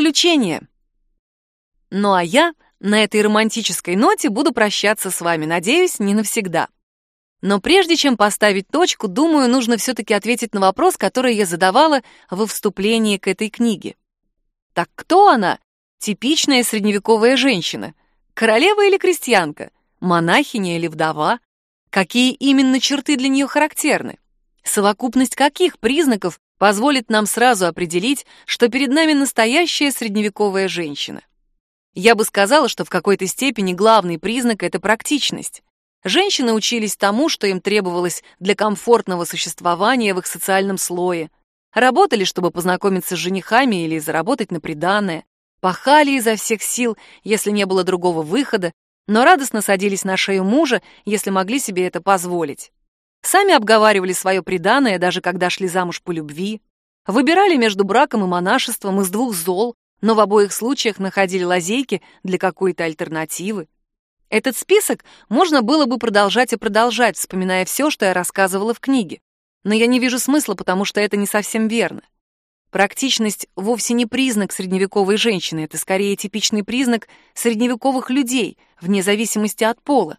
заключение. Ну а я на этой романтической ноте буду прощаться с вами, надеюсь, не навсегда. Но прежде чем поставить точку, думаю, нужно все-таки ответить на вопрос, который я задавала во вступлении к этой книге. Так кто она? Типичная средневековая женщина. Королева или крестьянка? Монахиня или вдова? Какие именно черты для нее характерны? Совокупность каких признаков позволит нам сразу определить, что перед нами настоящая средневековая женщина? Я бы сказала, что в какой-то степени главный признак — это практичность. Женщины учились тому, что им требовалось для комфортного существования в их социальном слое. Работали, чтобы познакомиться с женихами или заработать на приданое. Пахали изо всех сил, если не было другого выхода, но радостно садились на шею мужа, если могли себе это позволить. Сами обговаривали свое приданое, даже когда шли замуж по любви. Выбирали между браком и монашеством из двух зол, но в обоих случаях находили лазейки для какой-то альтернативы. Этот список можно было бы продолжать и продолжать, вспоминая все, что я рассказывала в книге. Но я не вижу смысла, потому что это не совсем верно. Практичность вовсе не признак средневековой женщины, это скорее типичный признак средневековых людей, вне зависимости от пола.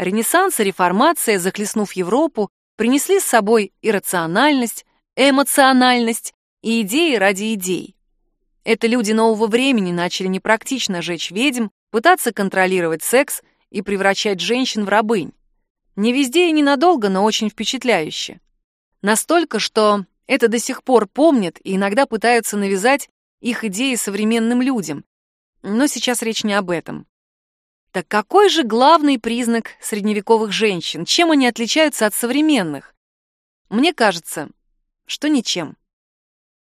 Ренессанс и реформация, захлестнув Европу, принесли с собой иррациональность, эмоциональность и идеи ради идей. Это люди нового времени начали непрактично жечь ведьм, пытаться контролировать секс и превращать женщин в рабынь. Не везде и ненадолго, но очень впечатляюще. Настолько, что это до сих пор помнят и иногда пытаются навязать их идеи современным людям. Но сейчас речь не об этом. Так какой же главный признак средневековых женщин? Чем они отличаются от современных? Мне кажется, что ничем.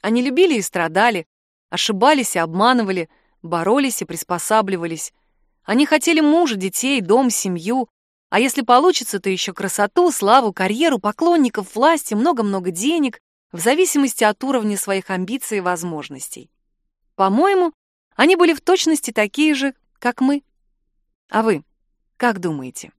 Они любили и страдали, ошибались и обманывали, боролись и приспосабливались. Они хотели мужа, детей, дом, семью, а если получится, то еще красоту, славу, карьеру, поклонников, власти, много-много денег, в зависимости от уровня своих амбиций и возможностей. По-моему, они были в точности такие же, как мы. А вы как думаете?